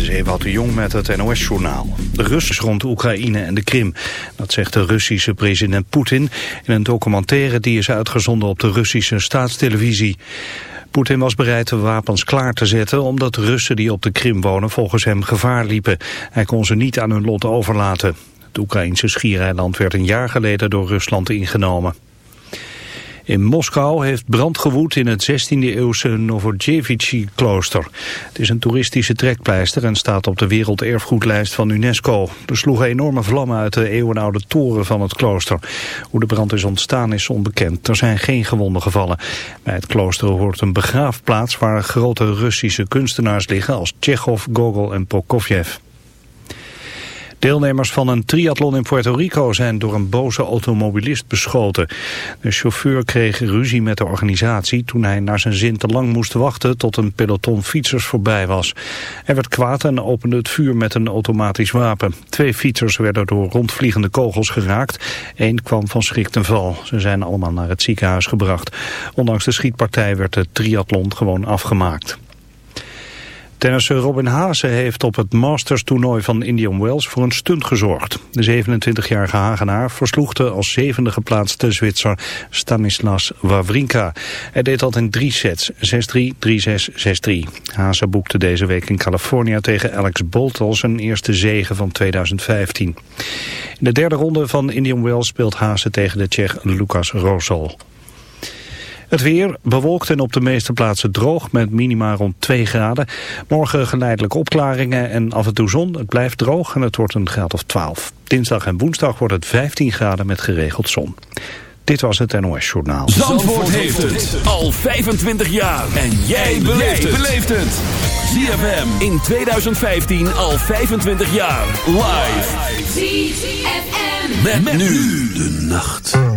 is Ewout de Jong met het NOS-journaal. De Russen rond Oekraïne en de Krim. Dat zegt de Russische president Poetin in een documentaire die is uitgezonden op de Russische staatstelevisie. Poetin was bereid de wapens klaar te zetten omdat Russen die op de Krim wonen volgens hem gevaar liepen. Hij kon ze niet aan hun lot overlaten. Het Oekraïnse schiereiland werd een jaar geleden door Rusland ingenomen. In Moskou heeft brand gewoed in het 16e-eeuwse Novodevichy-klooster. Het is een toeristische trekpleister en staat op de werelderfgoedlijst van UNESCO. Er sloegen enorme vlammen uit de eeuwenoude toren van het klooster. Hoe de brand is ontstaan is onbekend. Er zijn geen gewonden gevallen. Bij het klooster hoort een begraafplaats waar grote Russische kunstenaars liggen als Tsjechov, Gogol en Prokofjev. Deelnemers van een triathlon in Puerto Rico zijn door een boze automobilist beschoten. De chauffeur kreeg ruzie met de organisatie toen hij naar zijn zin te lang moest wachten tot een peloton fietsers voorbij was. Hij werd kwaad en opende het vuur met een automatisch wapen. Twee fietsers werden door rondvliegende kogels geraakt. Eén kwam van schrik ten val. Ze zijn allemaal naar het ziekenhuis gebracht. Ondanks de schietpartij werd de triathlon gewoon afgemaakt. Tennisser Robin Haase heeft op het Masters toernooi van Indian Wells voor een stunt gezorgd. De 27-jarige Hagenaar versloeg de als zevende geplaatste Zwitser Stanislas Wawrinka. Hij deed dat in drie sets, 6-3, 3-6, 6-3. Haase boekte deze week in Californië tegen Alex Bolt als zijn eerste zege van 2015. In de derde ronde van Indian Wells speelt Haase tegen de Tsjech Lucas Rosol. Het weer bewolkt en op de meeste plaatsen droog met minima rond 2 graden. Morgen geleidelijk opklaringen en af en toe zon. Het blijft droog en het wordt een graad of 12. Dinsdag en woensdag wordt het 15 graden met geregeld zon. Dit was het NOS Journaal. Zandvoort, heeft het al 25 jaar. En jij beleeft het. ZFM in 2015 al 25 jaar. Live. ZFM. met nu de nacht.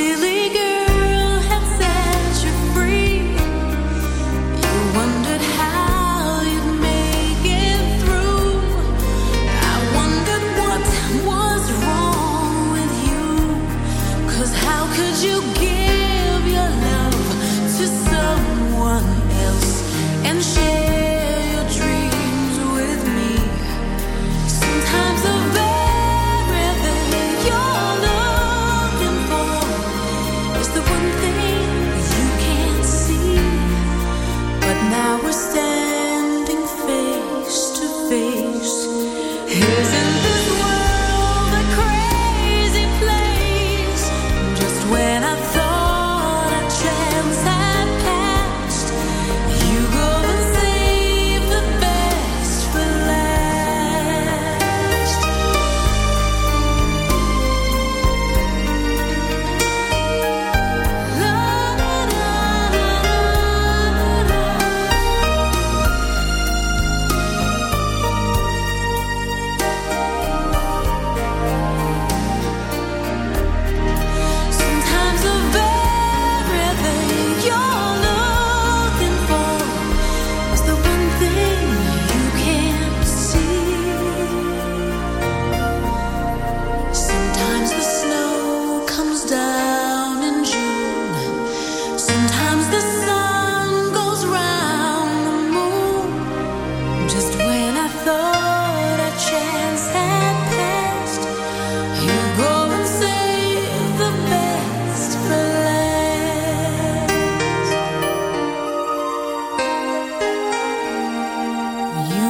till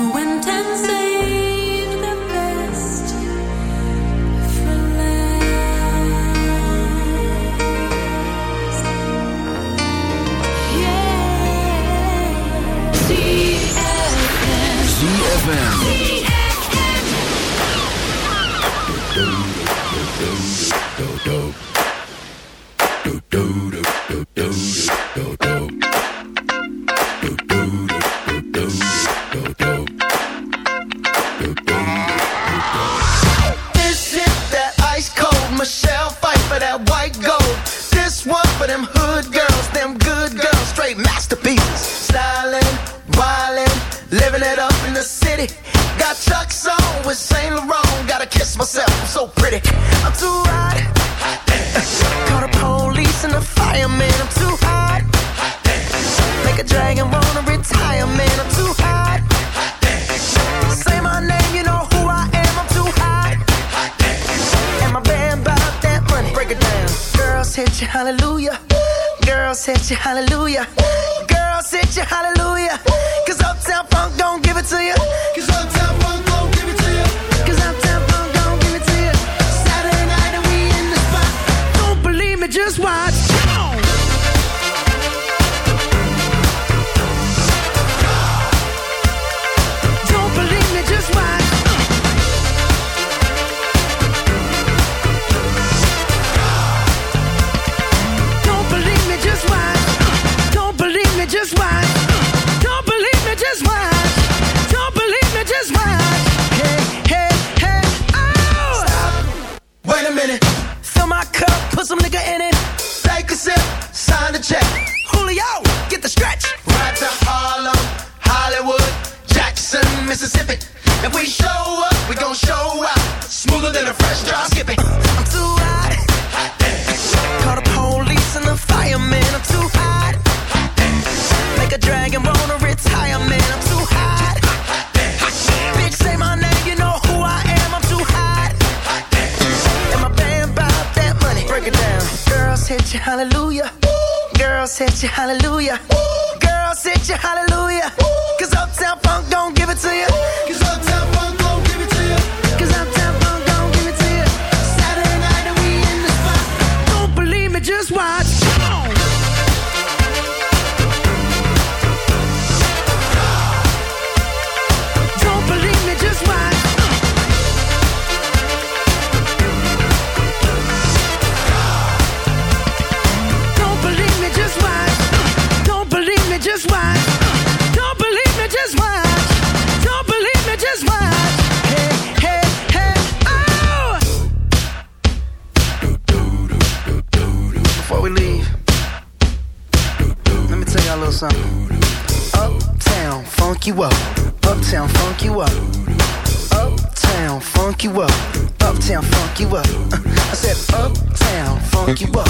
intense. ten hallelujah. fuck you up.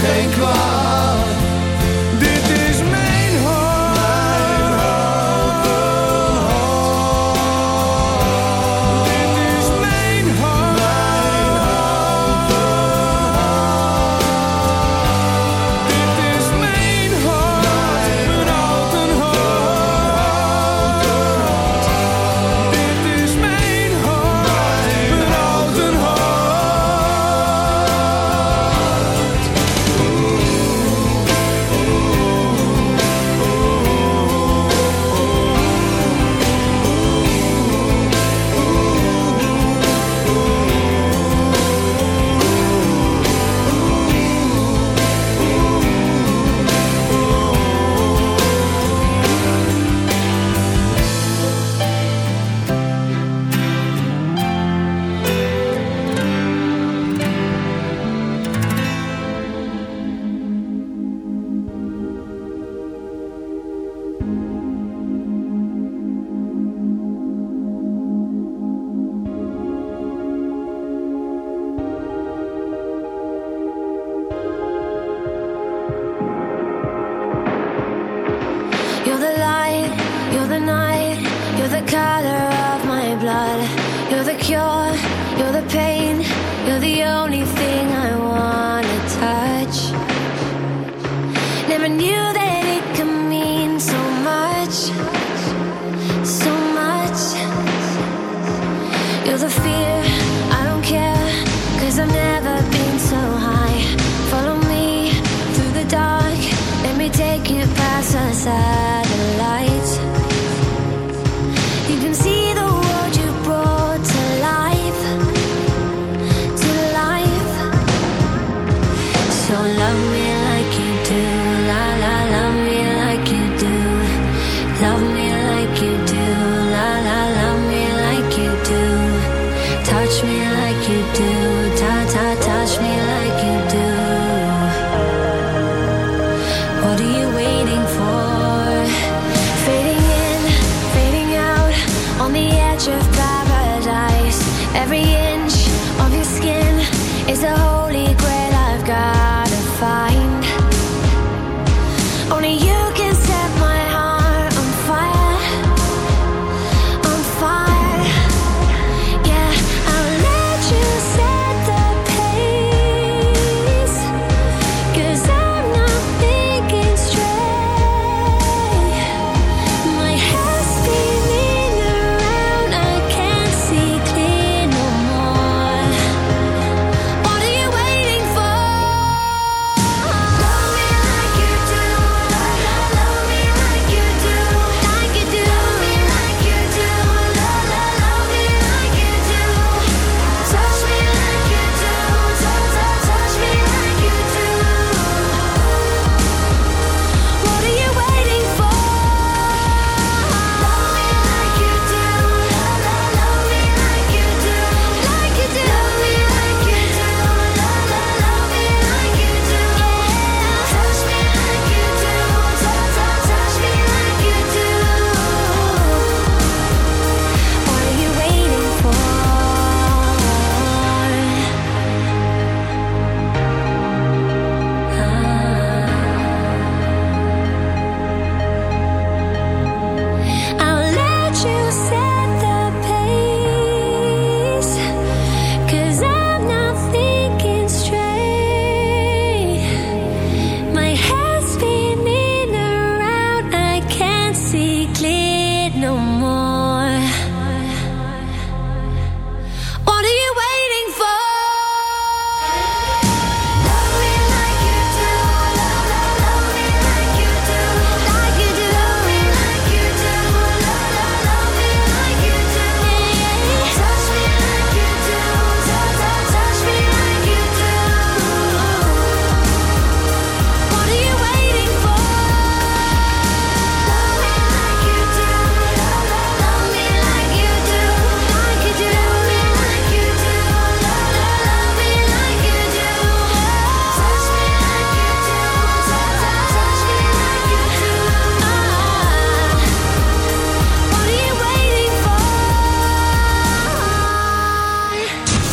geen kwaad.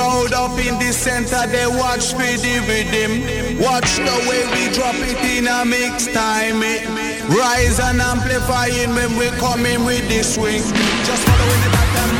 Crowd up in the center, they watch for the rhythm. Watch the way we drop it in a mix time. It rise and amplifying when we come in with the swing. Just following the pattern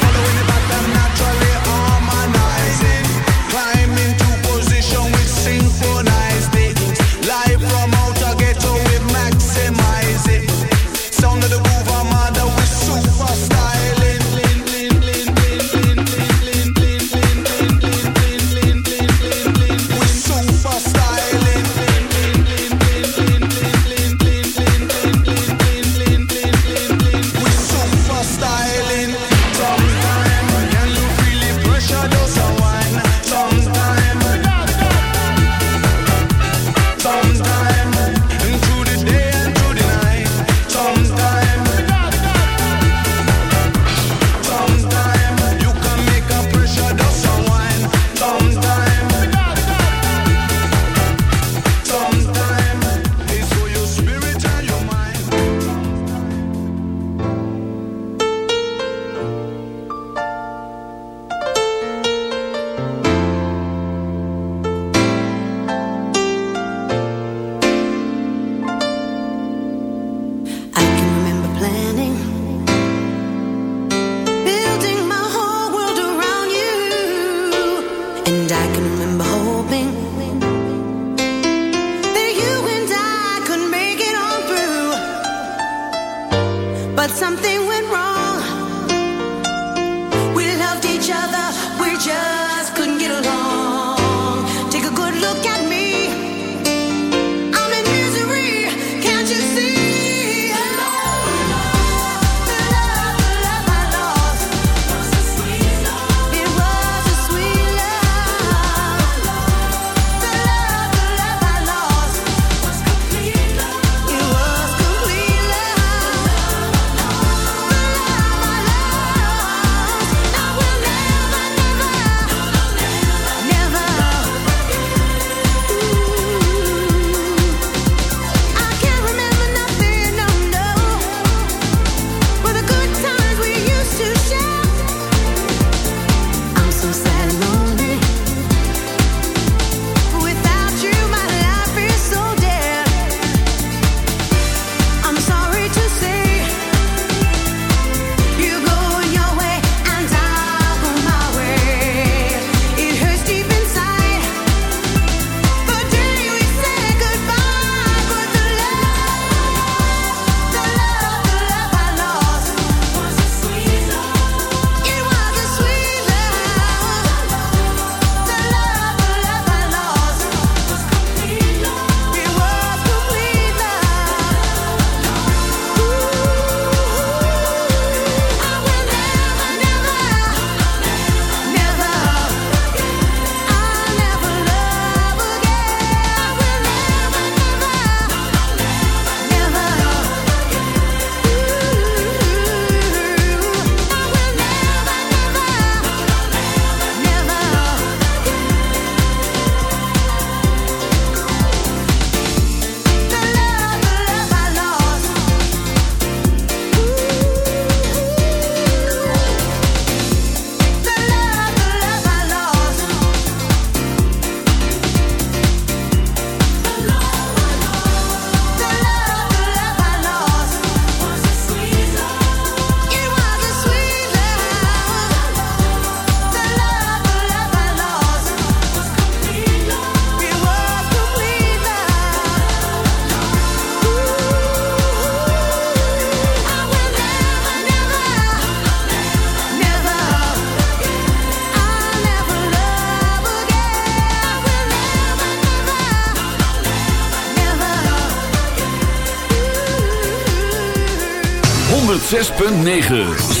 106.9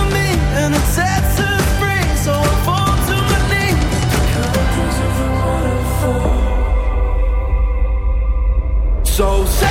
so sad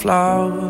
Flower